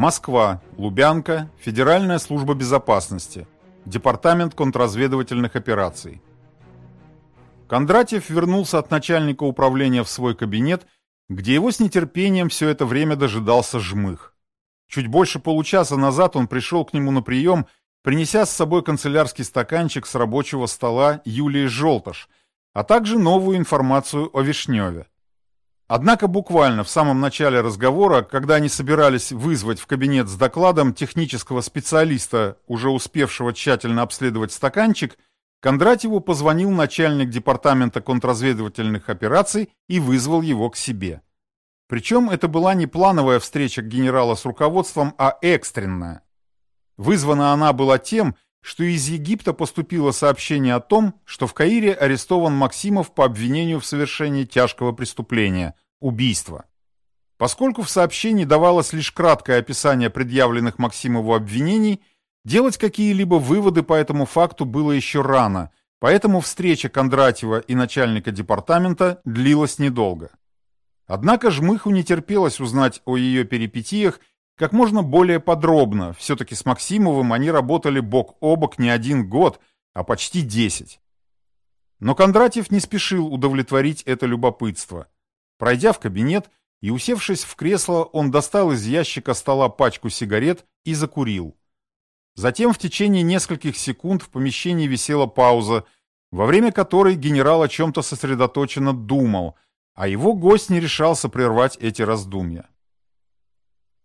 Москва, Лубянка, Федеральная служба безопасности, Департамент контрразведывательных операций. Кондратьев вернулся от начальника управления в свой кабинет, где его с нетерпением все это время дожидался жмых. Чуть больше получаса назад он пришел к нему на прием, принеся с собой канцелярский стаканчик с рабочего стола Юлии Желтыш, а также новую информацию о Вишневе. Однако буквально в самом начале разговора, когда они собирались вызвать в кабинет с докладом технического специалиста, уже успевшего тщательно обследовать стаканчик, Кондратьеву позвонил начальник департамента контрразведывательных операций и вызвал его к себе. Причем это была не плановая встреча генерала с руководством, а экстренная. Вызвана она была тем, что из Египта поступило сообщение о том, что в Каире арестован Максимов по обвинению в совершении тяжкого преступления – убийства. Поскольку в сообщении давалось лишь краткое описание предъявленных Максимову обвинений, делать какие-либо выводы по этому факту было еще рано, поэтому встреча Кондратьева и начальника департамента длилась недолго. Однако Жмыху не терпелось узнать о ее перипетиях как можно более подробно. Все-таки с Максимовым они работали бок о бок не один год, а почти десять. Но Кондратьев не спешил удовлетворить это любопытство. Пройдя в кабинет и усевшись в кресло, он достал из ящика стола пачку сигарет и закурил. Затем в течение нескольких секунд в помещении висела пауза, во время которой генерал о чем-то сосредоточенно думал, а его гость не решался прервать эти раздумья.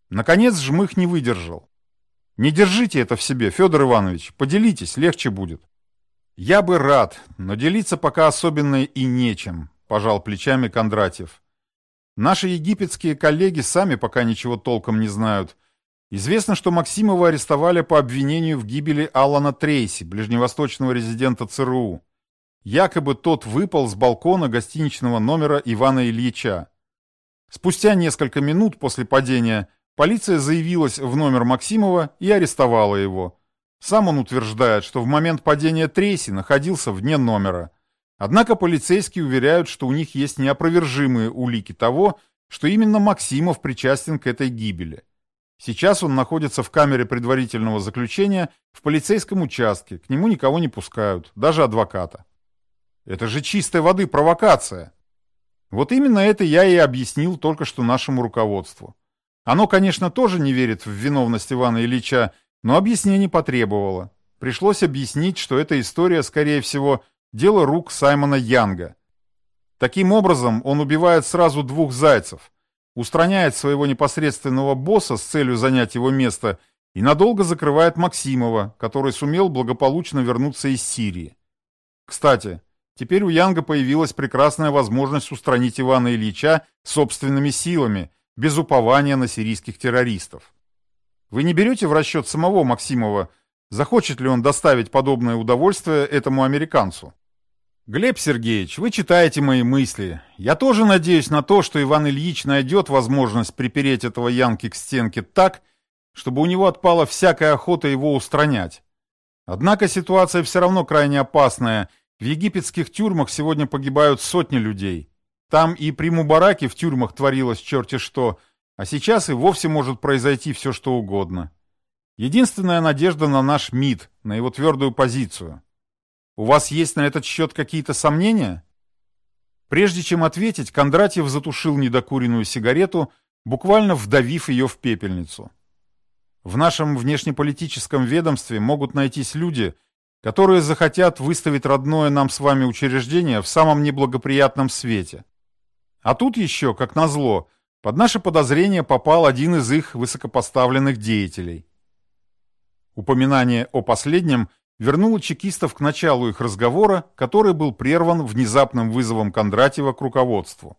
Наконец Жмых не выдержал. «Не держите это в себе, Федор Иванович, поделитесь, легче будет». «Я бы рад, но делиться пока особенно и нечем», – пожал плечами Кондратьев. «Наши египетские коллеги сами пока ничего толком не знают. Известно, что Максимова арестовали по обвинению в гибели Алана Трейси, ближневосточного резидента ЦРУ. Якобы тот выпал с балкона гостиничного номера Ивана Ильича. Спустя несколько минут после падения Полиция заявилась в номер Максимова и арестовала его. Сам он утверждает, что в момент падения Трейси находился вне номера. Однако полицейские уверяют, что у них есть неопровержимые улики того, что именно Максимов причастен к этой гибели. Сейчас он находится в камере предварительного заключения в полицейском участке, к нему никого не пускают, даже адвоката. Это же чистой воды провокация. Вот именно это я и объяснил только что нашему руководству. Оно, конечно, тоже не верит в виновность Ивана Ильича, но объяснений потребовало. Пришлось объяснить, что эта история, скорее всего, дело рук Саймона Янга. Таким образом, он убивает сразу двух зайцев, устраняет своего непосредственного босса с целью занять его место и надолго закрывает Максимова, который сумел благополучно вернуться из Сирии. Кстати, теперь у Янга появилась прекрасная возможность устранить Ивана Ильича собственными силами – без упования на сирийских террористов. Вы не берете в расчет самого Максимова, захочет ли он доставить подобное удовольствие этому американцу? Глеб Сергеевич, вы читаете мои мысли. Я тоже надеюсь на то, что Иван Ильич найдет возможность припереть этого Янки к стенке так, чтобы у него отпала всякая охота его устранять. Однако ситуация все равно крайне опасная. В египетских тюрьмах сегодня погибают сотни людей. Там и при Мубараке в тюрьмах творилось черти что, а сейчас и вовсе может произойти все что угодно. Единственная надежда на наш МИД, на его твердую позицию. У вас есть на этот счет какие-то сомнения? Прежде чем ответить, Кондратьев затушил недокуренную сигарету, буквально вдавив ее в пепельницу. В нашем внешнеполитическом ведомстве могут найтись люди, которые захотят выставить родное нам с вами учреждение в самом неблагоприятном свете. А тут еще, как назло, под наше подозрение попал один из их высокопоставленных деятелей. Упоминание о последнем вернуло чекистов к началу их разговора, который был прерван внезапным вызовом Кондратьева к руководству.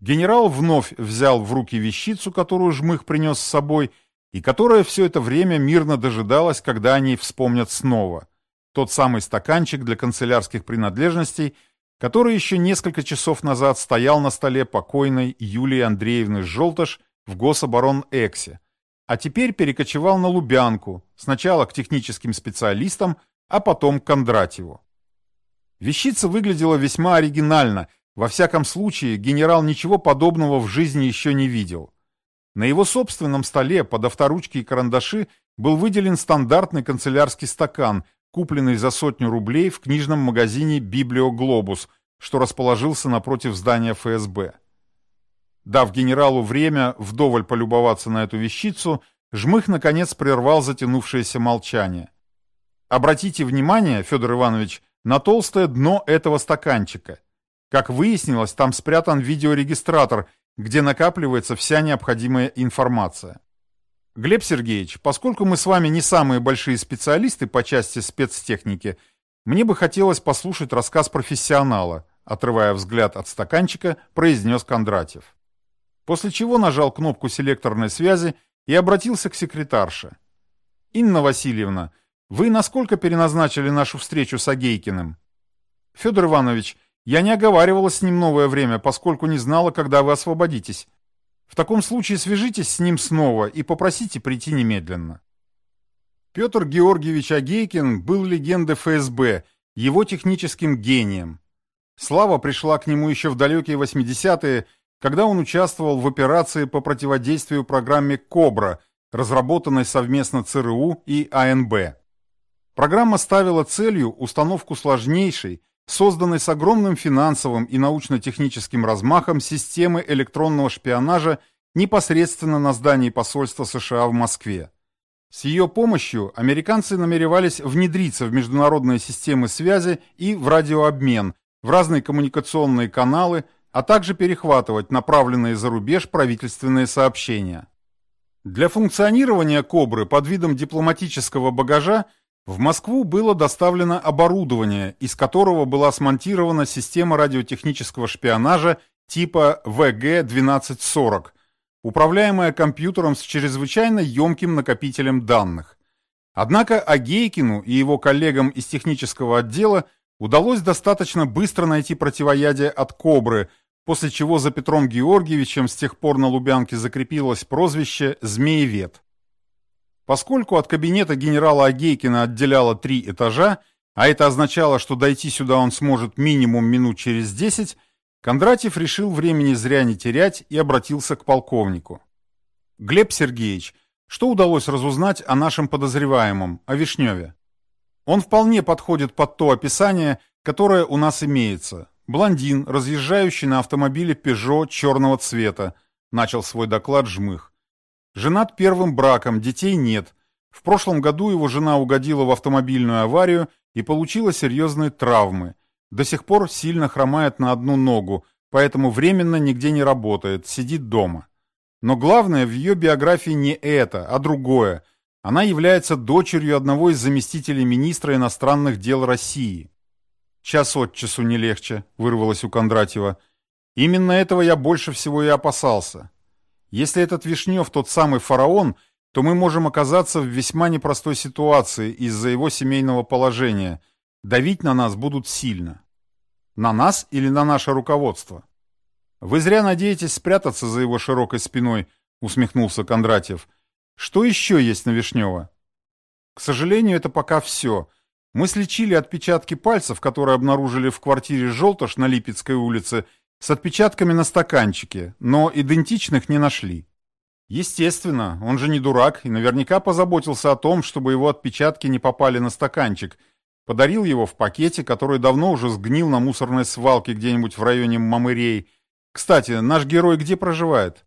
Генерал вновь взял в руки вещицу, которую Жмых принес с собой, и которая все это время мирно дожидалась, когда они вспомнят снова. Тот самый стаканчик для канцелярских принадлежностей – который еще несколько часов назад стоял на столе покойной Юлии Андреевны Желтыш в Гособорон-Эксе, а теперь перекочевал на Лубянку, сначала к техническим специалистам, а потом к Кондратьеву. Вещица выглядела весьма оригинально, во всяком случае генерал ничего подобного в жизни еще не видел. На его собственном столе под авторучки и карандаши был выделен стандартный канцелярский стакан, купленный за сотню рублей в книжном магазине «Библиоглобус», что расположился напротив здания ФСБ. Дав генералу время вдоволь полюбоваться на эту вещицу, Жмых, наконец, прервал затянувшееся молчание. Обратите внимание, Федор Иванович, на толстое дно этого стаканчика. Как выяснилось, там спрятан видеорегистратор, где накапливается вся необходимая информация. Глеб Сергеевич, поскольку мы с вами не самые большие специалисты по части спецтехники, мне бы хотелось послушать рассказ профессионала, отрывая взгляд от стаканчика, произнес Кондратьев. После чего нажал кнопку селекторной связи и обратился к секретарше. «Инна Васильевна, вы насколько переназначили нашу встречу с Агейкиным?» «Федор Иванович, я не оговаривала с ним новое время, поскольку не знала, когда вы освободитесь. В таком случае свяжитесь с ним снова и попросите прийти немедленно». Петр Георгиевич Агейкин был легендой ФСБ, его техническим гением. Слава пришла к нему еще в далекие 80-е, когда он участвовал в операции по противодействию программе «Кобра», разработанной совместно ЦРУ и АНБ. Программа ставила целью установку сложнейшей, созданной с огромным финансовым и научно-техническим размахом системы электронного шпионажа непосредственно на здании посольства США в Москве. С ее помощью американцы намеревались внедриться в международные системы связи и в радиообмен, в разные коммуникационные каналы, а также перехватывать направленные за рубеж правительственные сообщения. Для функционирования «Кобры» под видом дипломатического багажа в Москву было доставлено оборудование, из которого была смонтирована система радиотехнического шпионажа типа ВГ-1240, управляемая компьютером с чрезвычайно емким накопителем данных. Однако Агейкину и его коллегам из технического отдела удалось достаточно быстро найти противоядие от «Кобры», после чего за Петром Георгиевичем с тех пор на Лубянке закрепилось прозвище «Змеевед». Поскольку от кабинета генерала Агейкина отделяло три этажа, а это означало, что дойти сюда он сможет минимум минут через десять, Кондратьев решил времени зря не терять и обратился к полковнику. «Глеб Сергеевич, что удалось разузнать о нашем подозреваемом, о Вишневе?» Он вполне подходит под то описание, которое у нас имеется. Блондин, разъезжающий на автомобиле Peugeot черного цвета, начал свой доклад Жмых. Женат первым браком, детей нет. В прошлом году его жена угодила в автомобильную аварию и получила серьезные травмы. До сих пор сильно хромает на одну ногу, поэтому временно нигде не работает, сидит дома. Но главное в ее биографии не это, а другое. Она является дочерью одного из заместителей министра иностранных дел России. «Час от часу не легче», — вырвалось у Кондратьева. «Именно этого я больше всего и опасался. Если этот Вишнев тот самый фараон, то мы можем оказаться в весьма непростой ситуации из-за его семейного положения. Давить на нас будут сильно. На нас или на наше руководство? Вы зря надеетесь спрятаться за его широкой спиной, усмехнулся Кондратьев. Что еще есть на Вишнева? К сожалению, это пока все. Мы сличили отпечатки пальцев, которые обнаружили в квартире Желтош на Липецкой улице, с отпечатками на стаканчике, но идентичных не нашли. Естественно, он же не дурак и наверняка позаботился о том, чтобы его отпечатки не попали на стаканчик. Подарил его в пакете, который давно уже сгнил на мусорной свалке где-нибудь в районе Мамырей. Кстати, наш герой где проживает?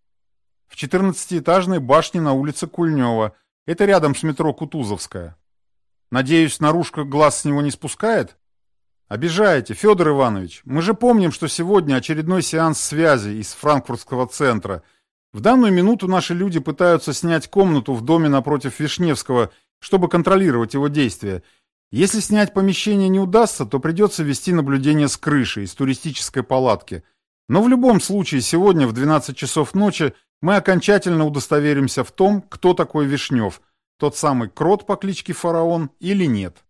В 14-этажной башне на улице Кульнева. Это рядом с метро Кутузовская. Надеюсь, наружка глаз с него не спускает? «Обижаете, Федор Иванович. Мы же помним, что сегодня очередной сеанс связи из франкфуртского центра. В данную минуту наши люди пытаются снять комнату в доме напротив Вишневского, чтобы контролировать его действия. Если снять помещение не удастся, то придется вести наблюдение с крыши из туристической палатки. Но в любом случае сегодня в 12 часов ночи мы окончательно удостоверимся в том, кто такой Вишнев, тот самый крот по кличке Фараон или нет».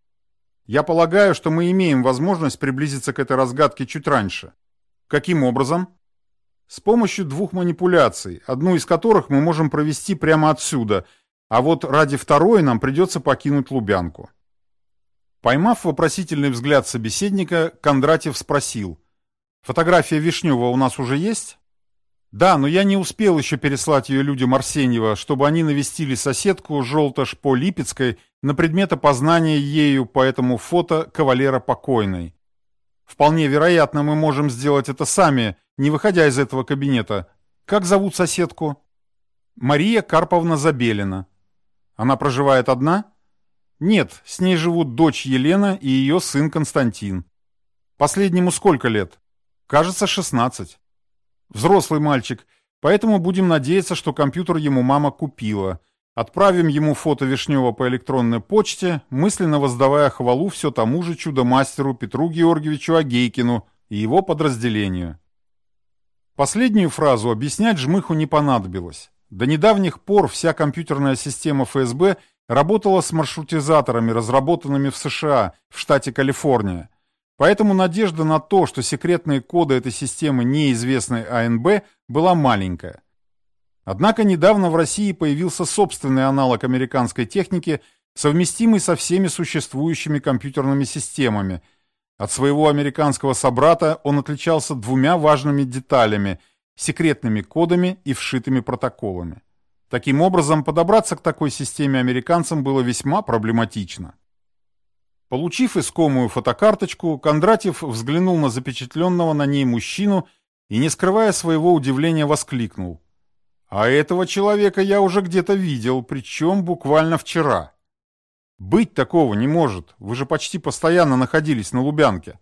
Я полагаю, что мы имеем возможность приблизиться к этой разгадке чуть раньше. Каким образом? С помощью двух манипуляций, одну из которых мы можем провести прямо отсюда, а вот ради второй нам придется покинуть Лубянку. Поймав вопросительный взгляд собеседника, Кондратьев спросил. «Фотография Вишнева у нас уже есть?» Да, но я не успел еще переслать ее людям Арсеньева, чтобы они навестили соседку Желтош по Липецкой на предмет опознания ею по этому фото кавалера покойной. Вполне вероятно, мы можем сделать это сами, не выходя из этого кабинета. Как зовут соседку? Мария Карповна Забелина. Она проживает одна? Нет, с ней живут дочь Елена и ее сын Константин. Последнему сколько лет? Кажется, 16. Взрослый мальчик, поэтому будем надеяться, что компьютер ему мама купила. Отправим ему фото Вишнева по электронной почте, мысленно воздавая хвалу все тому же чудо-мастеру Петру Георгиевичу Агейкину и его подразделению. Последнюю фразу объяснять Жмыху не понадобилось. До недавних пор вся компьютерная система ФСБ работала с маршрутизаторами, разработанными в США, в штате Калифорния. Поэтому надежда на то, что секретные коды этой системы неизвестны АНБ, была маленькая. Однако недавно в России появился собственный аналог американской техники, совместимый со всеми существующими компьютерными системами. От своего американского собрата он отличался двумя важными деталями – секретными кодами и вшитыми протоколами. Таким образом, подобраться к такой системе американцам было весьма проблематично. Получив искомую фотокарточку, Кондратьев взглянул на запечатленного на ней мужчину и, не скрывая своего удивления, воскликнул. «А этого человека я уже где-то видел, причем буквально вчера». «Быть такого не может, вы же почти постоянно находились на Лубянке».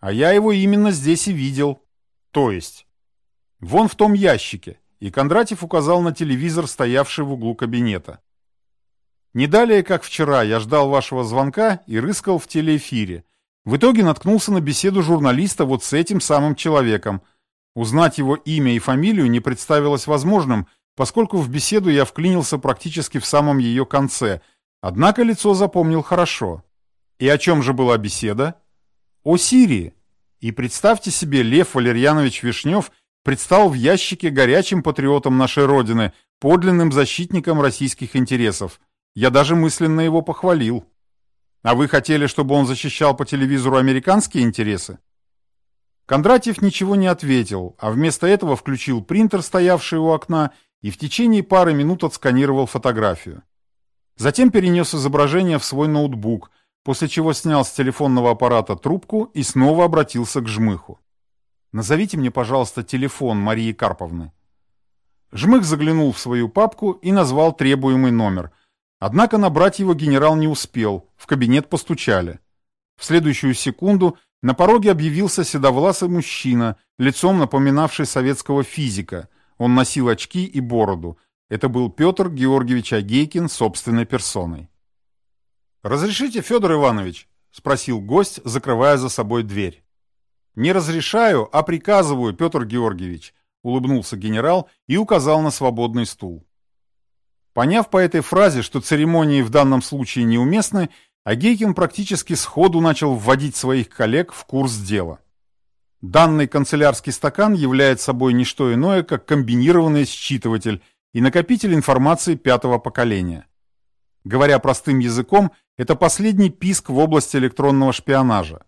«А я его именно здесь и видел». «То есть?» «Вон в том ящике», и Кондратьев указал на телевизор, стоявший в углу кабинета. Не далее, как вчера, я ждал вашего звонка и рыскал в телеэфире. В итоге наткнулся на беседу журналиста вот с этим самым человеком. Узнать его имя и фамилию не представилось возможным, поскольку в беседу я вклинился практически в самом ее конце, однако лицо запомнил хорошо. И о чем же была беседа? О Сирии. И представьте себе, Лев Валерьянович Вишнев предстал в ящике горячим патриотом нашей Родины, подлинным защитником российских интересов. Я даже мысленно его похвалил. А вы хотели, чтобы он защищал по телевизору американские интересы? Кондратьев ничего не ответил, а вместо этого включил принтер, стоявший у окна, и в течение пары минут отсканировал фотографию. Затем перенес изображение в свой ноутбук, после чего снял с телефонного аппарата трубку и снова обратился к Жмыху. «Назовите мне, пожалуйста, телефон Марии Карповны». Жмых заглянул в свою папку и назвал требуемый номер, Однако набрать его генерал не успел, в кабинет постучали. В следующую секунду на пороге объявился седовласый мужчина, лицом напоминавший советского физика. Он носил очки и бороду. Это был Петр Георгиевич Агейкин собственной персоной. «Разрешите, Федор Иванович?» – спросил гость, закрывая за собой дверь. «Не разрешаю, а приказываю, Петр Георгиевич», – улыбнулся генерал и указал на свободный стул. Поняв по этой фразе, что церемонии в данном случае неуместны, Агейкин практически сходу начал вводить своих коллег в курс дела. Данный канцелярский стакан является собой не что иное, как комбинированный считыватель и накопитель информации пятого поколения. Говоря простым языком, это последний писк в области электронного шпионажа.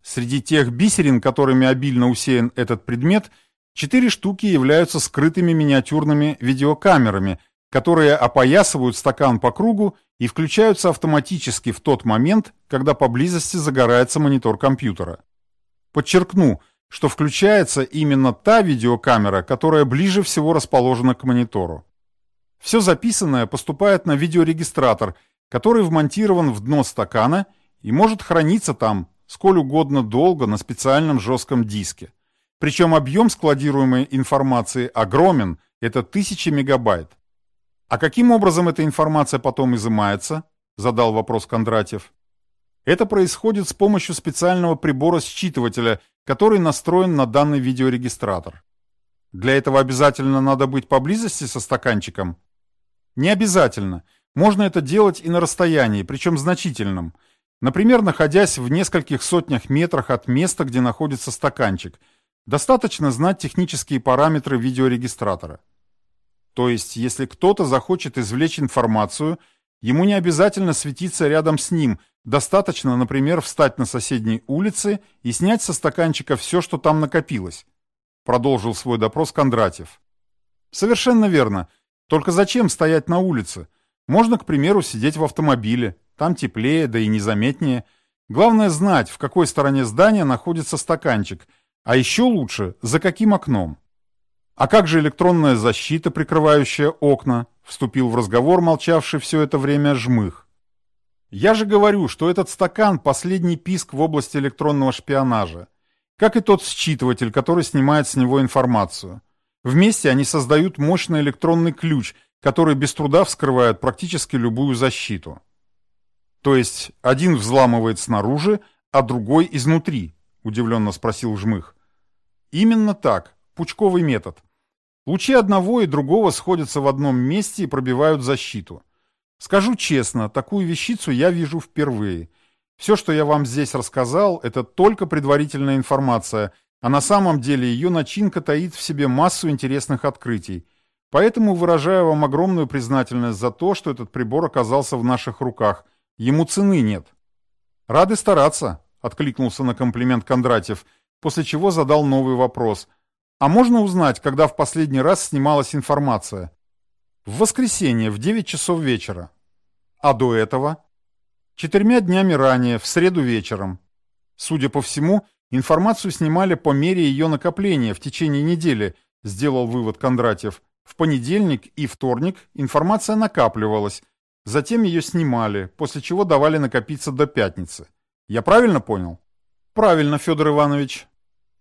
Среди тех бисерин, которыми обильно усеян этот предмет, четыре штуки являются скрытыми миниатюрными видеокамерами, которые опоясывают стакан по кругу и включаются автоматически в тот момент, когда поблизости загорается монитор компьютера. Подчеркну, что включается именно та видеокамера, которая ближе всего расположена к монитору. Все записанное поступает на видеорегистратор, который вмонтирован в дно стакана и может храниться там сколь угодно долго на специальном жестком диске. Причем объем складируемой информации огромен, это тысячи мегабайт. «А каким образом эта информация потом изымается?» – задал вопрос Кондратьев. Это происходит с помощью специального прибора-считывателя, который настроен на данный видеорегистратор. Для этого обязательно надо быть поблизости со стаканчиком? Не обязательно. Можно это делать и на расстоянии, причем значительном. Например, находясь в нескольких сотнях метрах от места, где находится стаканчик. Достаточно знать технические параметры видеорегистратора. То есть, если кто-то захочет извлечь информацию, ему не обязательно светиться рядом с ним, достаточно, например, встать на соседней улице и снять со стаканчика все, что там накопилось. продолжил свой допрос Кондратьев. Совершенно верно. Только зачем стоять на улице? Можно, к примеру, сидеть в автомобиле. Там теплее, да и незаметнее. Главное знать, в какой стороне здания находится стаканчик, а еще лучше, за каким окном. А как же электронная защита, прикрывающая окна? Вступил в разговор молчавший все это время жмых. Я же говорю, что этот стакан – последний писк в области электронного шпионажа. Как и тот считыватель, который снимает с него информацию. Вместе они создают мощный электронный ключ, который без труда вскрывает практически любую защиту. То есть один взламывает снаружи, а другой изнутри, удивленно спросил Жмых. Именно так, пучковый метод. Лучи одного и другого сходятся в одном месте и пробивают защиту. Скажу честно, такую вещицу я вижу впервые. Все, что я вам здесь рассказал, это только предварительная информация, а на самом деле ее начинка таит в себе массу интересных открытий. Поэтому выражаю вам огромную признательность за то, что этот прибор оказался в наших руках. Ему цены нет. Рады стараться, откликнулся на комплимент Кондратьев, после чего задал новый вопрос. А можно узнать, когда в последний раз снималась информация? В воскресенье в 9 часов вечера. А до этого? Четырьмя днями ранее, в среду вечером. Судя по всему, информацию снимали по мере ее накопления в течение недели, сделал вывод Кондратьев. В понедельник и вторник информация накапливалась, затем ее снимали, после чего давали накопиться до пятницы. Я правильно понял? Правильно, Федор Иванович.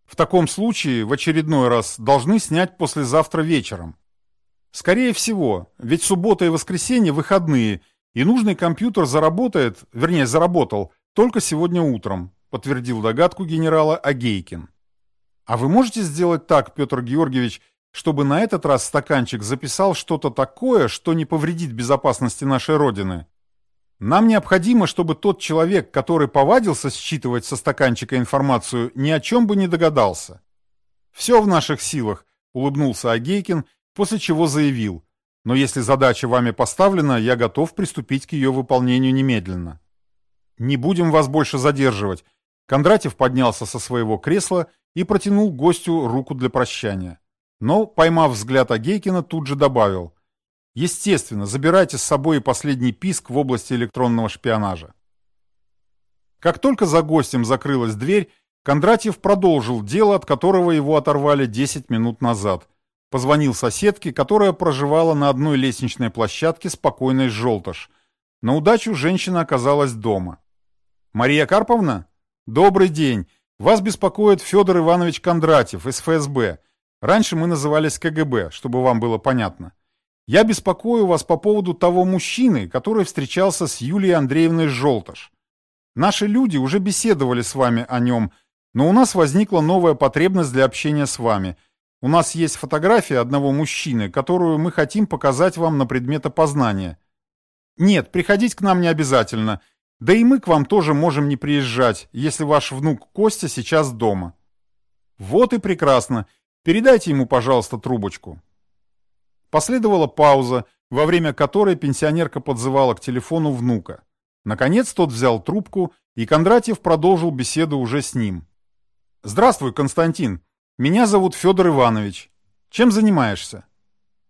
В таком случае в очередной раз должны снять послезавтра вечером. Скорее всего, ведь суббота и воскресенье выходные – и нужный компьютер заработает, вернее заработал, только сегодня утром, подтвердил догадку генерала Агейкин. А вы можете сделать так, Петр Георгиевич, чтобы на этот раз стаканчик записал что-то такое, что не повредит безопасности нашей Родины? Нам необходимо, чтобы тот человек, который повадился считывать со стаканчика информацию, ни о чем бы не догадался. Все в наших силах, улыбнулся Агейкин, после чего заявил но если задача вами поставлена, я готов приступить к ее выполнению немедленно. Не будем вас больше задерживать. Кондратьев поднялся со своего кресла и протянул гостю руку для прощания. Но, поймав взгляд Агейкина, тут же добавил. Естественно, забирайте с собой и последний писк в области электронного шпионажа. Как только за гостем закрылась дверь, Кондратьев продолжил дело, от которого его оторвали 10 минут назад – Позвонил соседке, которая проживала на одной лестничной площадке спокойной желтыш. На удачу женщина оказалась дома. «Мария Карповна? Добрый день. Вас беспокоит Федор Иванович Кондратьев из ФСБ. Раньше мы назывались КГБ, чтобы вам было понятно. Я беспокою вас по поводу того мужчины, который встречался с Юлией Андреевной Желтыш. Наши люди уже беседовали с вами о нем, но у нас возникла новая потребность для общения с вами – у нас есть фотография одного мужчины, которую мы хотим показать вам на предмет опознания. Нет, приходить к нам не обязательно. Да и мы к вам тоже можем не приезжать, если ваш внук Костя сейчас дома. Вот и прекрасно. Передайте ему, пожалуйста, трубочку. Последовала пауза, во время которой пенсионерка подзывала к телефону внука. Наконец тот взял трубку, и Кондратьев продолжил беседу уже с ним. «Здравствуй, Константин. Меня зовут Федор Иванович. Чем занимаешься?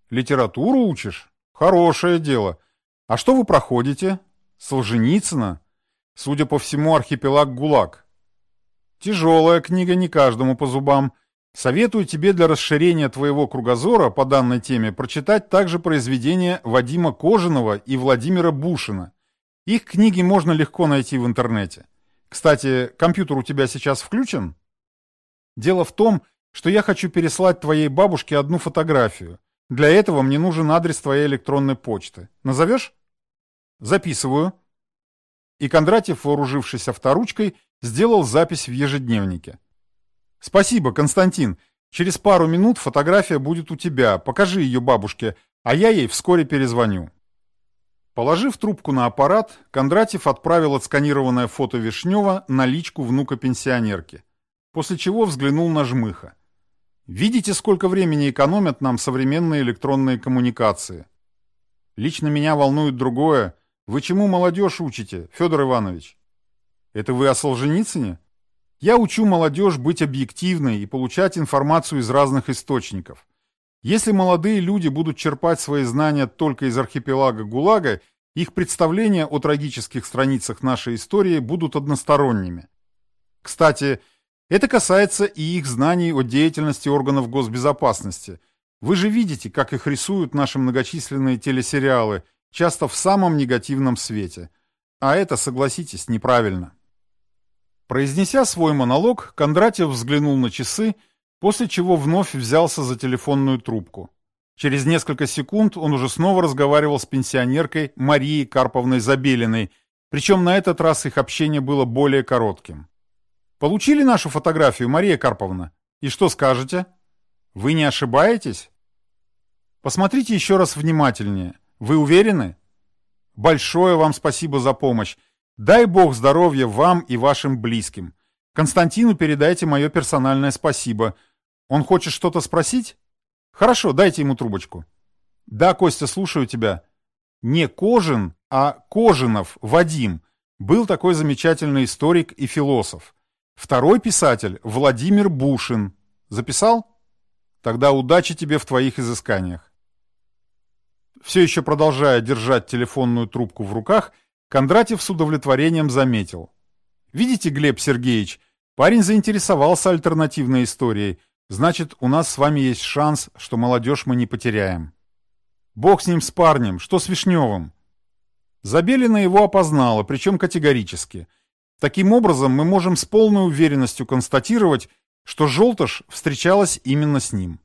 Литературу учишь? Хорошее дело. А что вы проходите? Солженицына? Судя по всему, архипелаг ГУЛАГ. Тяжелая книга не каждому по зубам. Советую тебе для расширения твоего кругозора по данной теме прочитать также произведения Вадима Кожаного и Владимира Бушина. Их книги можно легко найти в интернете. Кстати, компьютер у тебя сейчас включен? Дело в том, что я хочу переслать твоей бабушке одну фотографию. Для этого мне нужен адрес твоей электронной почты. Назовешь? Записываю. И Кондратьев, вооружившись авторучкой, сделал запись в ежедневнике. Спасибо, Константин. Через пару минут фотография будет у тебя. Покажи ее бабушке, а я ей вскоре перезвоню. Положив трубку на аппарат, Кондратьев отправил отсканированное фото Вишнева на личку внука пенсионерки, после чего взглянул на Жмыха. Видите, сколько времени экономят нам современные электронные коммуникации? Лично меня волнует другое. Вы чему молодежь учите, Федор Иванович? Это вы о Солженицыне? Я учу молодежь быть объективной и получать информацию из разных источников. Если молодые люди будут черпать свои знания только из архипелага ГУЛАГа, их представления о трагических страницах нашей истории будут односторонними. Кстати, это касается и их знаний о деятельности органов госбезопасности. Вы же видите, как их рисуют наши многочисленные телесериалы, часто в самом негативном свете. А это, согласитесь, неправильно. Произнеся свой монолог, Кондратьев взглянул на часы, после чего вновь взялся за телефонную трубку. Через несколько секунд он уже снова разговаривал с пенсионеркой Марией Карповной Забелиной, причем на этот раз их общение было более коротким. «Получили нашу фотографию, Мария Карповна? И что скажете? Вы не ошибаетесь?» «Посмотрите еще раз внимательнее. Вы уверены?» «Большое вам спасибо за помощь. Дай Бог здоровья вам и вашим близким. Константину передайте мое персональное спасибо. Он хочет что-то спросить? Хорошо, дайте ему трубочку. Да, Костя, слушаю тебя. Не Кожин, а Кожинов Вадим. Был такой замечательный историк и философ. Второй писатель Владимир Бушин. Записал? Тогда удачи тебе в твоих изысканиях. Все еще продолжая держать телефонную трубку в руках, Кондратьев с удовлетворением заметил. «Видите, Глеб Сергеевич, парень заинтересовался альтернативной историей. Значит, у нас с вами есть шанс, что молодежь мы не потеряем». «Бог с ним, с парнем, что с Вишневым?» Забелина его опознала, причем категорически. Таким образом, мы можем с полной уверенностью констатировать, что Желтыш встречалась именно с ним.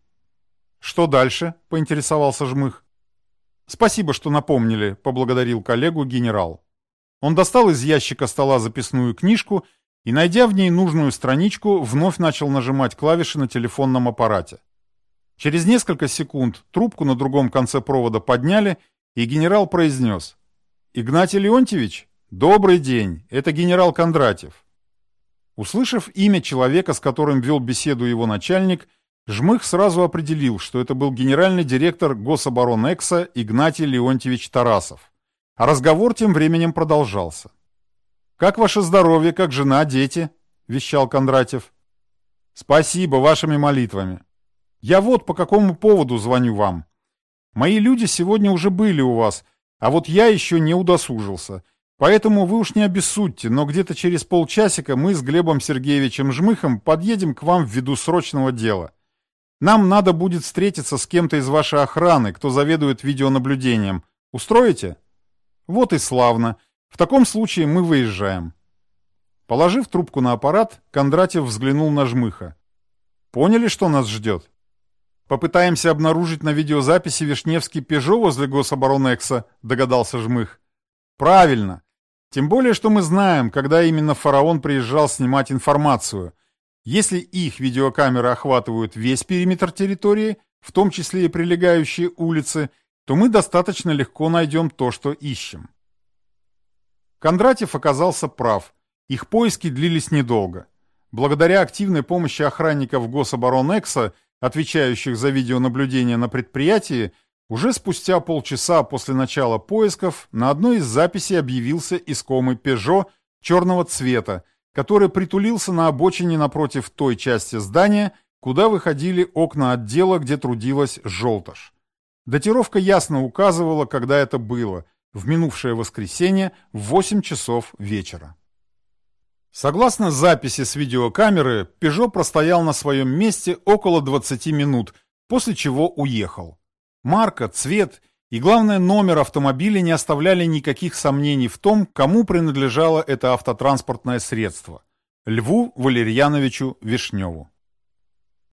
«Что дальше?» — поинтересовался Жмых. «Спасибо, что напомнили», — поблагодарил коллегу генерал. Он достал из ящика стола записную книжку и, найдя в ней нужную страничку, вновь начал нажимать клавиши на телефонном аппарате. Через несколько секунд трубку на другом конце провода подняли, и генерал произнес. «Игнатий Леонтьевич, добрый день, это генерал Кондратьев». Услышав имя человека, с которым вел беседу его начальник, Жмых сразу определил, что это был генеральный директор Гособоронэкса Игнатий Леонтьевич Тарасов. А разговор тем временем продолжался. «Как ваше здоровье, как жена, дети?» – вещал Кондратьев. «Спасибо вашими молитвами. Я вот по какому поводу звоню вам. Мои люди сегодня уже были у вас, а вот я еще не удосужился. Поэтому вы уж не обессудьте, но где-то через полчасика мы с Глебом Сергеевичем Жмыхом подъедем к вам ввиду срочного дела. Нам надо будет встретиться с кем-то из вашей охраны, кто заведует видеонаблюдением. Устроите?» Вот и славно. В таком случае мы выезжаем. Положив трубку на аппарат, Кондратьев взглянул на Жмыха. Поняли, что нас ждет? Попытаемся обнаружить на видеозаписи Вишневский Пежо возле Гособоронэкса, догадался Жмых. Правильно. Тем более, что мы знаем, когда именно фараон приезжал снимать информацию. Если их видеокамеры охватывают весь периметр территории, в том числе и прилегающие улицы, то мы достаточно легко найдем то, что ищем. Кондратьев оказался прав. Их поиски длились недолго. Благодаря активной помощи охранников Гособоронэкса, отвечающих за видеонаблюдение на предприятии, уже спустя полчаса после начала поисков на одной из записей объявился искомый «Пежо» черного цвета, который притулился на обочине напротив той части здания, куда выходили окна отдела, где трудилась «Желтош». Датировка ясно указывала, когда это было, в минувшее воскресенье в 8 часов вечера. Согласно записи с видеокамеры, Пежо простоял на своем месте около 20 минут, после чего уехал. Марка, цвет и, главное, номер автомобиля не оставляли никаких сомнений в том, кому принадлежало это автотранспортное средство – Льву Валерьяновичу Вишневу.